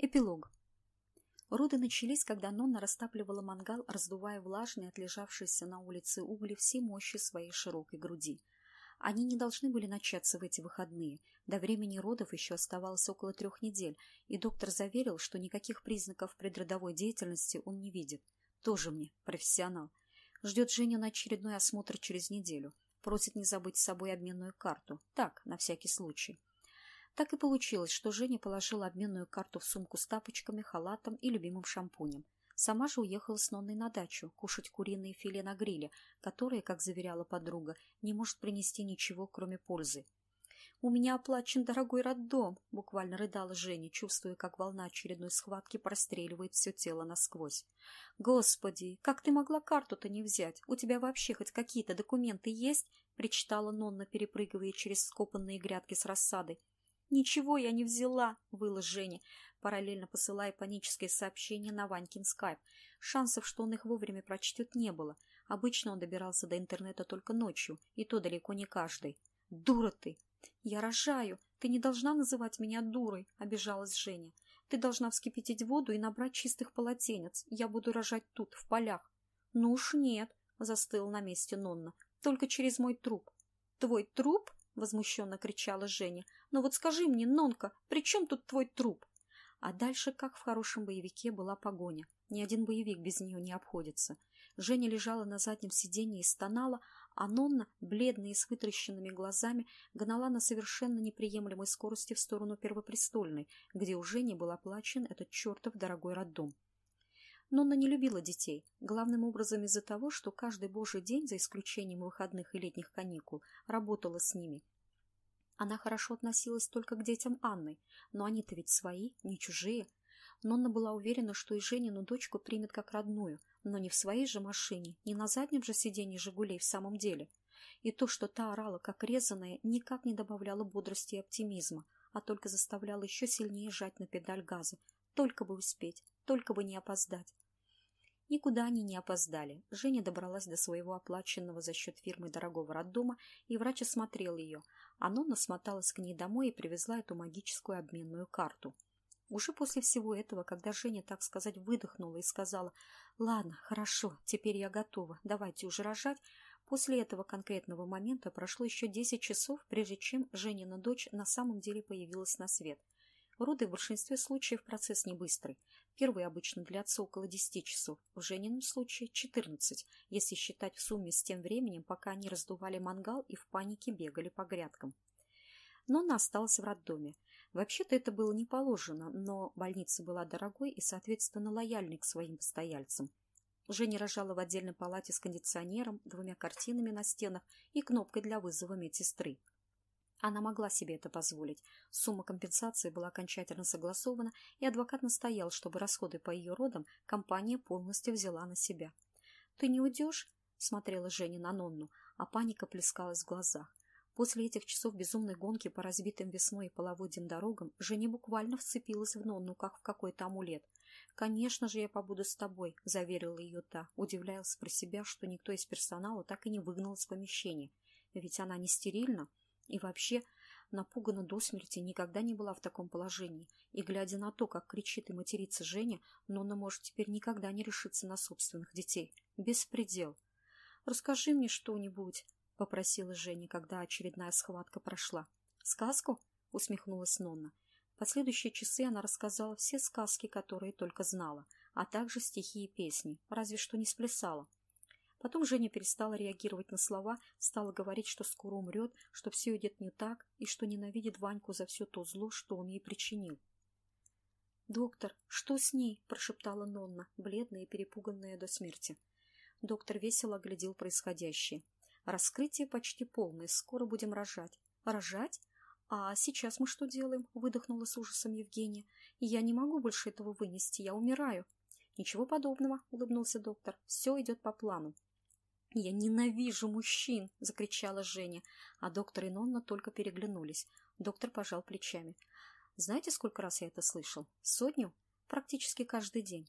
Эпилог. Роды начались, когда Нонна растапливала мангал, раздувая влажные, отлежавшиеся на улице угли всей мощи своей широкой груди. Они не должны были начаться в эти выходные. До времени родов еще оставалось около трех недель, и доктор заверил, что никаких признаков предродовой деятельности он не видит. Тоже мне профессионал. Ждет Женю на очередной осмотр через неделю. Просит не забыть с собой обменную карту. Так, на всякий случай. Так и получилось, что Женя положила обменную карту в сумку с тапочками, халатом и любимым шампунем. Сама же уехала с Нонной на дачу кушать куриные филе на гриле, которые, как заверяла подруга, не может принести ничего, кроме пользы. «У меня оплачен дорогой роддом!» — буквально рыдала Женя, чувствуя, как волна очередной схватки простреливает все тело насквозь. «Господи, как ты могла карту-то не взять? У тебя вообще хоть какие-то документы есть?» — причитала Нонна, перепрыгивая через скопанные грядки с рассадой. «Ничего я не взяла», — выла Женя, параллельно посылая паническое сообщение на Ванькин скайп. Шансов, что он их вовремя прочтет, не было. Обычно он добирался до интернета только ночью, и то далеко не каждый. «Дура ты!» «Я рожаю! Ты не должна называть меня дурой!» — обижалась Женя. «Ты должна вскипятить воду и набрать чистых полотенец. Я буду рожать тут, в полях». «Ну уж нет!» — застыл на месте Нонна. «Только через мой труп». «Твой труп?» Возмущенно кричала Женя. «Но вот скажи мне, Нонка, при чем тут твой труп?» А дальше, как в хорошем боевике, была погоня. Ни один боевик без нее не обходится. Женя лежала на заднем сиденье и стонала, а Нонна, бледная и с вытращенными глазами, гнала на совершенно неприемлемой скорости в сторону Первопрестольной, где у Жени был оплачен этот чертов дорогой роддом. Нонна не любила детей, главным образом из-за того, что каждый божий день, за исключением выходных и летних каникул, работала с ними. Она хорошо относилась только к детям Анны, но они-то ведь свои, не чужие. Нонна была уверена, что и Женину дочку примет как родную, но не в своей же машине, не на заднем же сиденье «Жигулей» в самом деле. И то, что та орала как резаная, никак не добавляло бодрости и оптимизма, а только заставляло еще сильнее жать на педаль газа, только бы успеть, только бы не опоздать. Никуда они не опоздали. Женя добралась до своего оплаченного за счет фирмы дорогого роддома, и врач осмотрел ее. А Нонна смоталась к ней домой и привезла эту магическую обменную карту. Уже после всего этого, когда Женя, так сказать, выдохнула и сказала «Ладно, хорошо, теперь я готова, давайте уже рожать», после этого конкретного момента прошло еще десять часов, прежде чем Женина дочь на самом деле появилась на свет. Роды в большинстве случаев процесс не быстрый. Первый обычно длятся около 10 часов, в Женином случае 14, если считать в сумме с тем временем, пока они раздували мангал и в панике бегали по грядкам. Но она осталась в роддоме. Вообще-то это было не положено, но больница была дорогой и, соответственно, лояльной к своим постояльцам. Женя рожала в отдельной палате с кондиционером, двумя картинами на стенах и кнопкой для вызова медсестры. Она могла себе это позволить. Сумма компенсации была окончательно согласована, и адвокат настоял, чтобы расходы по ее родам компания полностью взяла на себя. «Ты не уйдешь?» — смотрела Женя на Нонну, а паника плескалась в глазах. После этих часов безумной гонки по разбитым весной и половодьим дорогам Женя буквально вцепилась в Нонну, как в какой-то амулет. «Конечно же я побуду с тобой», — заверила ее та, удивляясь про себя, что никто из персонала так и не выгнал из помещения. «Ведь она не стерильна». И вообще, напугана до смерти, никогда не была в таком положении. И, глядя на то, как кричит и матерится Женя, Нонна может теперь никогда не решиться на собственных детей. Беспредел. «Расскажи мне что-нибудь», — попросила Женя, когда очередная схватка прошла. «Сказку?» — усмехнулась Нонна. В последующие часы она рассказала все сказки, которые только знала, а также стихи и песни, разве что не сплясала. Потом Женя перестала реагировать на слова, стала говорить, что скоро умрет, что все идет не так и что ненавидит Ваньку за все то зло, что он ей причинил. «Доктор, что с ней?» – прошептала Нонна, бледная и перепуганная до смерти. Доктор весело оглядел происходящее. «Раскрытие почти полное, скоро будем рожать». «Рожать? А сейчас мы что делаем?» – выдохнула с ужасом Евгения. «Я не могу больше этого вынести, я умираю». «Ничего подобного», – улыбнулся доктор. «Все идет по плану». «Я ненавижу мужчин!» — закричала Женя, а доктор и Нонна только переглянулись. Доктор пожал плечами. «Знаете, сколько раз я это слышал? Сотню? Практически каждый день.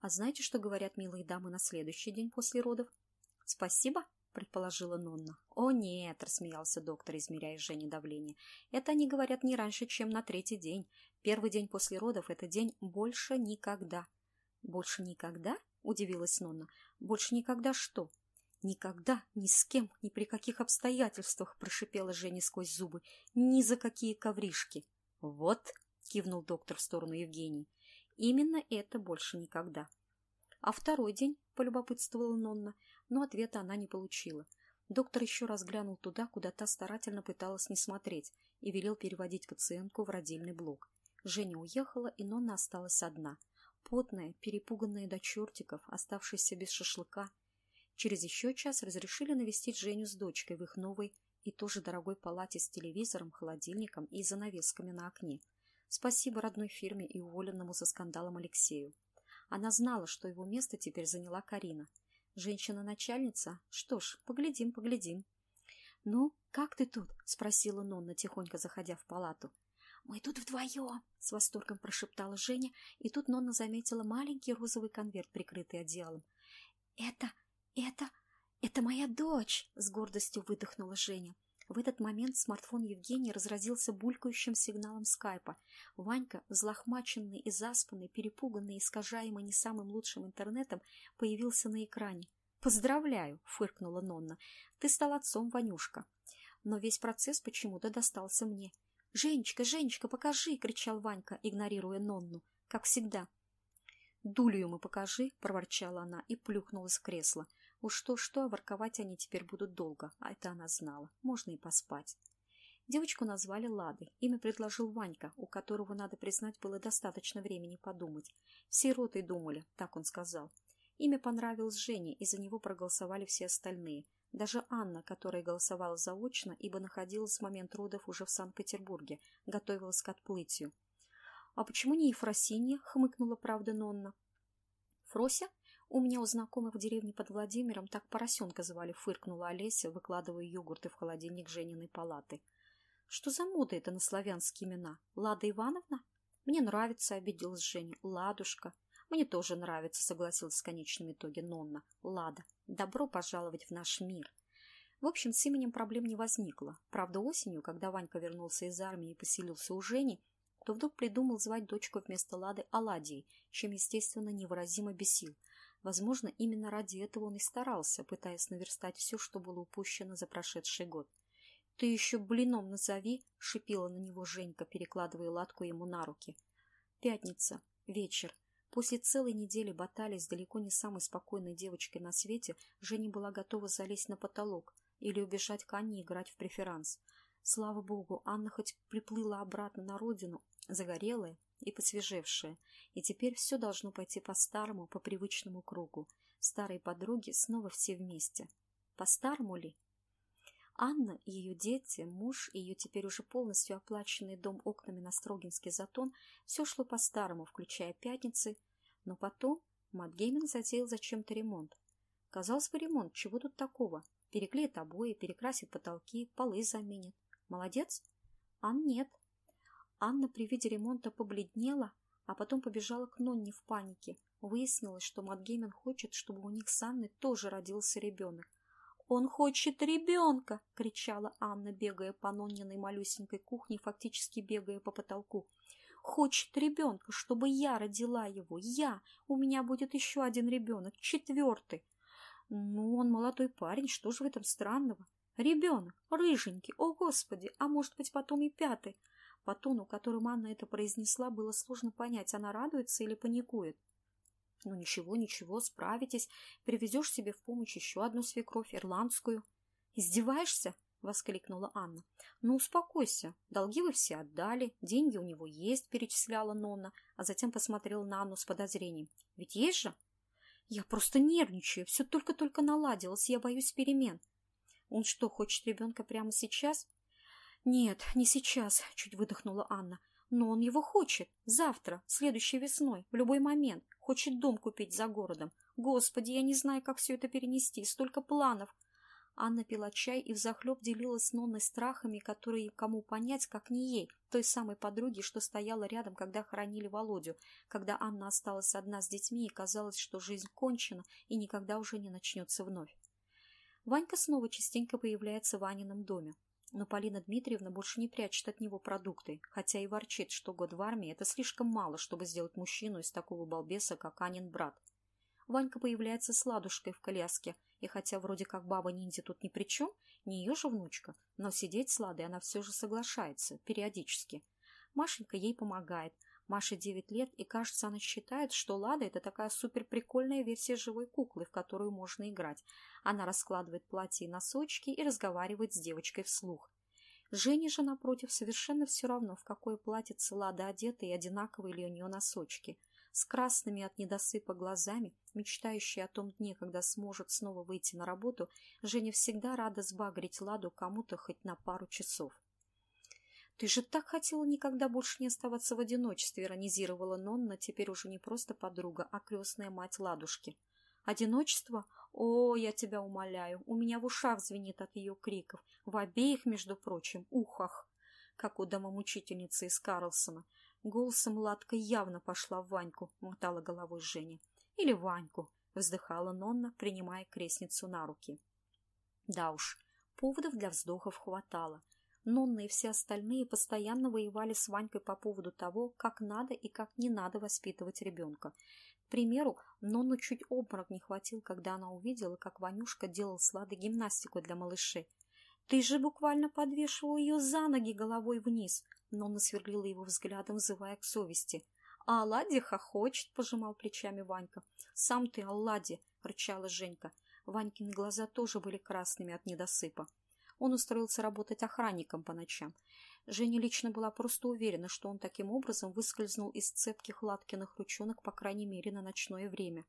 А знаете, что говорят милые дамы на следующий день после родов?» «Спасибо?» — предположила Нонна. «О, нет!» — рассмеялся доктор, измеряя Жене давление. «Это они говорят не раньше, чем на третий день. Первый день после родов – это день больше никогда. Больше никогда? – удивилась Нонна. «Больше никогда что?» «Никогда, ни с кем, ни при каких обстоятельствах!» – прошипела Женя сквозь зубы. «Ни за какие ковришки!» «Вот!» – кивнул доктор в сторону Евгении. «Именно это больше никогда!» «А второй день?» – полюбопытствовала Нонна, но ответа она не получила. Доктор еще раз глянул туда, куда та старательно пыталась не смотреть, и велел переводить пациентку в родильный блок. Женя уехала, и Нонна осталась одна – потная, перепуганная до чертиков, оставшаяся без шашлыка. Через еще час разрешили навестить Женю с дочкой в их новой и тоже дорогой палате с телевизором, холодильником и занавесками на окне. Спасибо родной фирме и уволенному за скандалом Алексею. Она знала, что его место теперь заняла Карина. Женщина-начальница? Что ж, поглядим, поглядим. — Ну, как ты тут? — спросила Нонна, тихонько заходя в палату. «Мы тут вдвоем!» — с восторгом прошептала Женя, и тут Нонна заметила маленький розовый конверт, прикрытый одеялом. «Это... это... это моя дочь!» — с гордостью выдохнула Женя. В этот момент смартфон Евгении разразился булькающим сигналом скайпа. Ванька, взлохмаченный и заспанный, перепуганный, искажаемый не самым лучшим интернетом, появился на экране. «Поздравляю!» — фыркнула Нонна. «Ты стал отцом, Ванюшка!» Но весь процесс почему-то достался мне. «Женечка, Женечка, покажи!» — кричал Ванька, игнорируя Нонну, как всегда. «Дулю ему покажи!» — проворчала она и плюхнулась в кресло. Уж что-что, а ворковать они теперь будут долго, а это она знала. Можно и поспать. Девочку назвали Ладой. Имя предложил Ванька, у которого, надо признать, было достаточно времени подумать. Все роты думали, так он сказал. Имя понравилось Жене, и за него проголосовали все остальные — даже Анна, которая голосовала заочно, ибо находилась в момент родов уже в Санкт-Петербурге, готовилась к отплытию. «А почему не Ефросинья?» — хмыкнула правда Нонна. «Фрося? У меня у знакомых в деревне под Владимиром так поросенка звали», — фыркнула Олеся, выкладывая йогурты в холодильник Жениной палаты. «Что за мода это на славянские имена? Лада Ивановна?» «Мне нравится», — обиделась Женя. «Ладушка». «Мне тоже нравится», — согласилась в конечном итоге Нонна. «Лада, добро пожаловать в наш мир». В общем, с именем проблем не возникло. Правда, осенью, когда Ванька вернулся из армии и поселился у Жени, то вдруг придумал звать дочку вместо Лады Аладией, чем, естественно, невыразимо бесил. Возможно, именно ради этого он и старался, пытаясь наверстать все, что было упущено за прошедший год. «Ты еще блином назови!» — шипела на него Женька, перекладывая ладку ему на руки. Пятница. Вечер. После целой недели баталий с далеко не самой спокойной девочкой на свете Женя была готова залезть на потолок или убежать к Анне играть в преферанс. Слава богу, Анна хоть приплыла обратно на родину, загорелая и посвежевшая, и теперь все должно пойти по-старому, по привычному кругу. Старые подруги снова все вместе. По-старому ли? Анна ее дети, муж и ее теперь уже полностью оплаченный дом окнами на Строгинский затон – все шло по-старому, включая пятницы. Но потом Матгеймен затеял зачем-то ремонт. Казалось бы, ремонт, чего тут такого? Переклеит обои, перекрасит потолки, полы заменит. Молодец? Ан нет. Анна при виде ремонта побледнела, а потом побежала к Нонне в панике. Выяснилось, что Матгеймен хочет, чтобы у них с Анной тоже родился ребенок. «Он хочет ребенка!» — кричала Анна, бегая по Нонниной малюсенькой кухне, фактически бегая по потолку. «Хочет ребенка, чтобы я родила его! Я! У меня будет еще один ребенок, четвертый!» «Ну, он молодой парень, что же в этом странного?» «Ребенок, рыженький, о господи, а может быть потом и пятый!» По тону, которым Анна это произнесла, было сложно понять, она радуется или паникует. Ну ничего, ничего, справитесь. Привезешь себе в помощь еще одну свекровь, ирландскую. Издеваешься? — воскликнула Анна. — Ну, успокойся. Долги вы все отдали, деньги у него есть, — перечисляла Нонна, а затем посмотрела на Анну с подозрением. — Ведь есть же? — Я просто нервничаю, все только-только наладилось, я боюсь перемен. — Он что, хочет ребенка прямо сейчас? — Нет, не сейчас, — чуть выдохнула Анна. Но он его хочет. Завтра, следующей весной, в любой момент. Хочет дом купить за городом. Господи, я не знаю, как все это перенести. Столько планов. Анна пила чай и взахлеб делилась с Нонной страхами, которые кому понять, как не ей, той самой подруге, что стояла рядом, когда хоронили Володю, когда Анна осталась одна с детьми и казалось, что жизнь кончена и никогда уже не начнется вновь. Ванька снова частенько появляется в Анином доме. Но Полина Дмитриевна больше не прячет от него продукты, хотя и ворчит, что год в армии – это слишком мало, чтобы сделать мужчину из такого балбеса, как Анин брат. Ванька появляется с ладушкой в коляске, и хотя вроде как баба-ниндзя тут ни при чем, не ее же внучка, но сидеть с Ладой она все же соглашается, периодически. Машенька ей помогает. Маше 9 лет, и кажется, она считает, что Лада – это такая суперприкольная версия живой куклы, в которую можно играть. Она раскладывает платье и носочки и разговаривает с девочкой вслух. Жене же, напротив, совершенно все равно, в какое платьице Лада одета и одинаковые ли у нее носочки – с красными от недосыпа глазами, мечтающая о том дне, когда сможет снова выйти на работу, Женя всегда рада сбагрить Ладу кому-то хоть на пару часов. «Ты же так хотела никогда больше не оставаться в одиночестве», — иронизировала Нонна, теперь уже не просто подруга, а крестная мать Ладушки. «Одиночество? О, я тебя умоляю, у меня в ушах звенит от ее криков, в обеих, между прочим, ухах, как у домомучительницы из Карлсона. Голосом Ладка явно пошла в Ваньку, мотала головой Женя. Или Ваньку, вздыхала Нонна, принимая крестницу на руки. Да уж, поводов для вздохов хватало. Нонна и все остальные постоянно воевали с Ванькой по поводу того, как надо и как не надо воспитывать ребенка. К примеру, Нонну чуть обморок не хватил, когда она увидела, как Ванюшка делал с Ладой гимнастику для малышей. «Ты же буквально подвешивал ее за ноги головой вниз!» Нонна сверлила его взглядом, взывая к совести. «А Алладе хохочет», — пожимал плечами Ванька. «Сам ты, Алладе», — рычала Женька. Ванькины глаза тоже были красными от недосыпа. Он устроился работать охранником по ночам. Женя лично была просто уверена, что он таким образом выскользнул из цепких Латкиных ручонок, по крайней мере, на ночное время.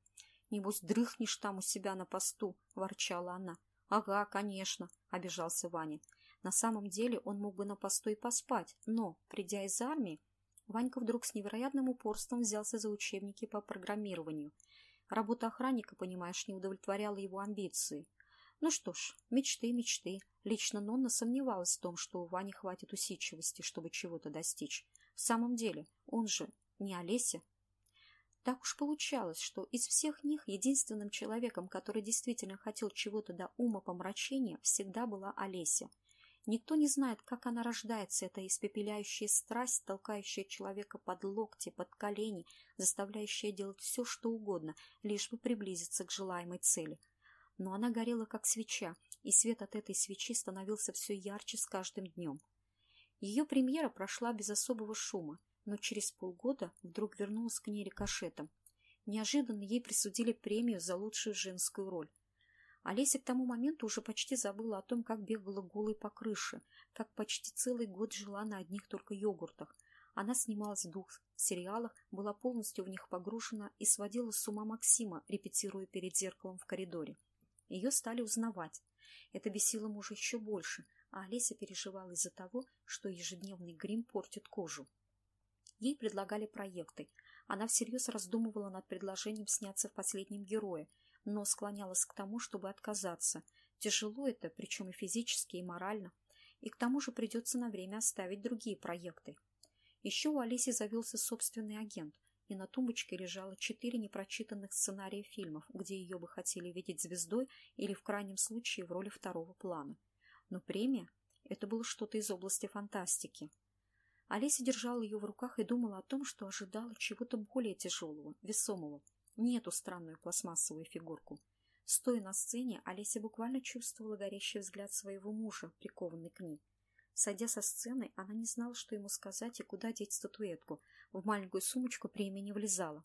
«Небось, дрыхнешь там у себя на посту», — ворчала она. «Ага, конечно», — обижался Ваня. На самом деле он мог бы на посту и поспать, но, придя из армии, Ванька вдруг с невероятным упорством взялся за учебники по программированию. Работа охранника, понимаешь, не удовлетворяла его амбиции. Ну что ж, мечты, мечты. Лично Нонна сомневалась в том, что у Вани хватит усидчивости, чтобы чего-то достичь. В самом деле, он же не Олеся, так уж получалось, что из всех них единственным человеком, который действительно хотел чего-то до ума помрачения, всегда была Олеся. Никто не знает, как она рождается, эта испепеляющая страсть, толкающая человека под локти, под колени, заставляющая делать все, что угодно, лишь бы приблизиться к желаемой цели. Но она горела, как свеча, и свет от этой свечи становился все ярче с каждым днем. Ее премьера прошла без особого шума, но через полгода вдруг вернулась к ней рикошетом. Неожиданно ей присудили премию за лучшую женскую роль. Олеся к тому моменту уже почти забыла о том, как бегала голой по крыше, как почти целый год жила на одних только йогуртах. Она снималась в двух сериалах, была полностью в них погружена и сводила с ума Максима, репетируя перед зеркалом в коридоре. Ее стали узнавать. Это бесило мужа еще больше, а Олеся переживала из-за того, что ежедневный грим портит кожу. Ей предлагали проекты. Она всерьез раздумывала над предложением сняться в последнем герое, но склонялась к тому, чтобы отказаться. Тяжело это, причем и физически, и морально. И к тому же придется на время оставить другие проекты. Еще у Алиси завелся собственный агент, и на тумбочке лежало четыре непрочитанных сценария фильмов, где ее бы хотели видеть звездой или, в крайнем случае, в роли второго плана. Но премия – это было что-то из области фантастики. Олеся держала ее в руках и думала о том, что ожидала чего-то более тяжелого, весомого, не эту странную пластмассовую фигурку. Стоя на сцене, Олеся буквально чувствовала горящий взгляд своего мужа, прикованный к ней. Сойдя со сцены, она не знала, что ему сказать и куда деть статуэтку. В маленькую сумочку премия не влезала.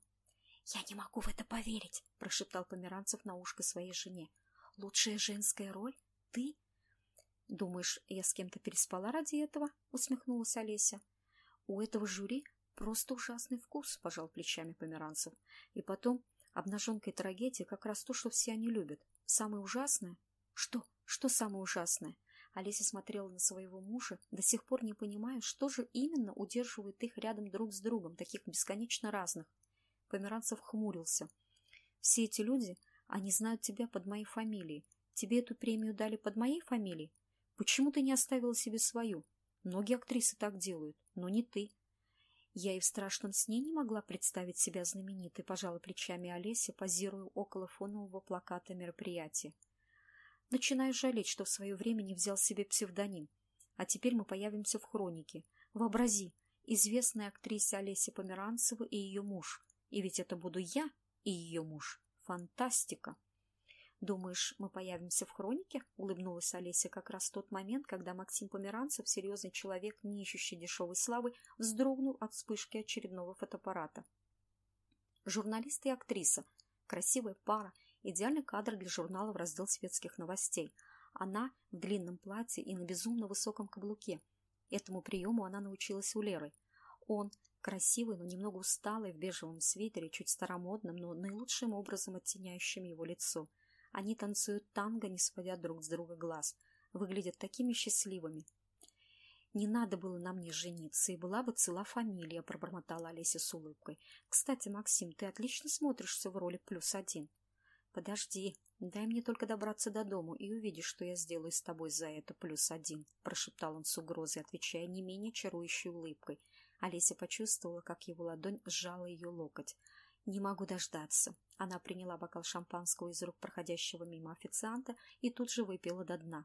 «Я не могу в это поверить», — прошептал Померанцев на ушко своей жене. «Лучшая женская роль? Ты?» «Думаешь, я с кем-то переспала ради этого?» — усмехнулась Олеся. У этого жюри просто ужасный вкус, пожал плечами Померанцев. И потом, обнаженка и трагедия как раз то, что все они любят. Самое ужасное? Что? Что самое ужасное? Олеся смотрела на своего мужа, до сих пор не понимая, что же именно удерживает их рядом друг с другом, таких бесконечно разных. Померанцев хмурился. «Все эти люди, они знают тебя под моей фамилией. Тебе эту премию дали под моей фамилией? Почему ты не оставила себе свою? Многие актрисы так делают, но не ты. Я и в страшном сне не могла представить себя знаменитой, пожала плечами Олеся, позируя около фонового плаката мероприятия. Начинаю жалеть, что в свое время не взял себе псевдоним. А теперь мы появимся в хронике. Вообрази, известная актриса Олеся Померанцева и ее муж. И ведь это буду я и ее муж. Фантастика! «Думаешь, мы появимся в хронике?» — улыбнулась Олеся как раз в тот момент, когда Максим Померанцев, серьезный человек, не ищущий дешевой славы, вздрогнул от вспышки очередного фотоаппарата. Журналист и актриса. Красивая пара. Идеальный кадр для журнала в раздел светских новостей. Она в длинном платье и на безумно высоком каблуке. Этому приему она научилась у Леры. Он, красивый, но немного усталый, в бежевом свитере, чуть старомодным, но наилучшим образом оттеняющим его лицо. Они танцуют танго, не сводя друг с друга глаз. Выглядят такими счастливыми. «Не надо было на мне жениться, и была бы цела фамилия», — пробормотала Олеся с улыбкой. «Кстати, Максим, ты отлично смотришься в роли плюс один». «Подожди, дай мне только добраться до дому, и увидишь, что я сделаю с тобой за это плюс один», — прошептал он с угрозой, отвечая не менее чарующей улыбкой. Олеся почувствовала, как его ладонь сжала ее локоть. «Не могу дождаться». Она приняла бокал шампанского из рук проходящего мимо официанта и тут же выпила до дна.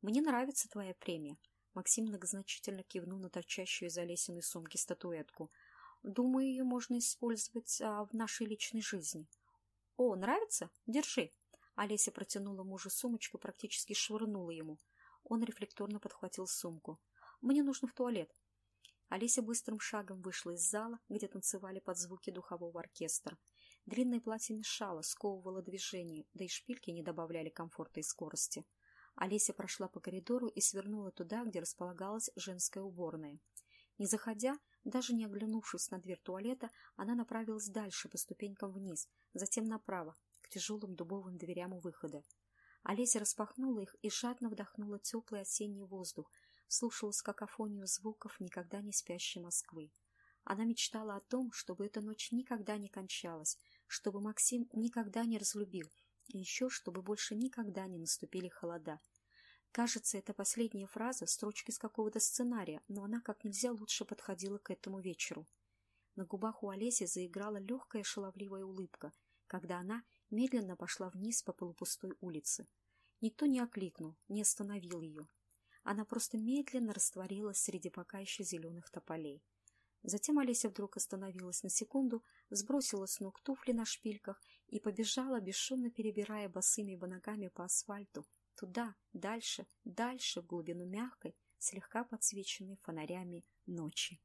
«Мне нравится твоя премия». Максим многозначительно кивнул на торчащую из Олесиной сумки статуэтку. «Думаю, ее можно использовать а, в нашей личной жизни». «О, нравится? Держи!» Олеся протянула мужу сумочку, практически швырнула ему. Он рефлекторно подхватил сумку. «Мне нужно в туалет». Олеся быстрым шагом вышла из зала, где танцевали под звуки духового оркестра. Длинное платье мешало, сковывало движение, да и шпильки не добавляли комфорта и скорости. Олеся прошла по коридору и свернула туда, где располагалась женская уборная. Не заходя, даже не оглянувшись на дверь туалета, она направилась дальше по ступенькам вниз, затем направо, к тяжелым дубовым дверям у выхода. Олеся распахнула их и жадно вдохнула теплый осенний воздух, слушалась какофонию звуков никогда не спящей Москвы. Она мечтала о том, чтобы эта ночь никогда не кончалась, чтобы Максим никогда не разлюбил, и еще чтобы больше никогда не наступили холода — Кажется, это последняя фраза, строчка из какого-то сценария, но она как нельзя лучше подходила к этому вечеру. На губах у Олеси заиграла легкая шаловливая улыбка, когда она медленно пошла вниз по полупустой улице. Никто не окликнул, не остановил ее. Она просто медленно растворилась среди пока еще зеленых тополей. Затем Олеся вдруг остановилась на секунду, сбросила с ног туфли на шпильках и побежала, бесшумно перебирая босыми ногами по асфальту, Туда, дальше, дальше, в глубину мягкой, слегка подсвеченной фонарями ночи.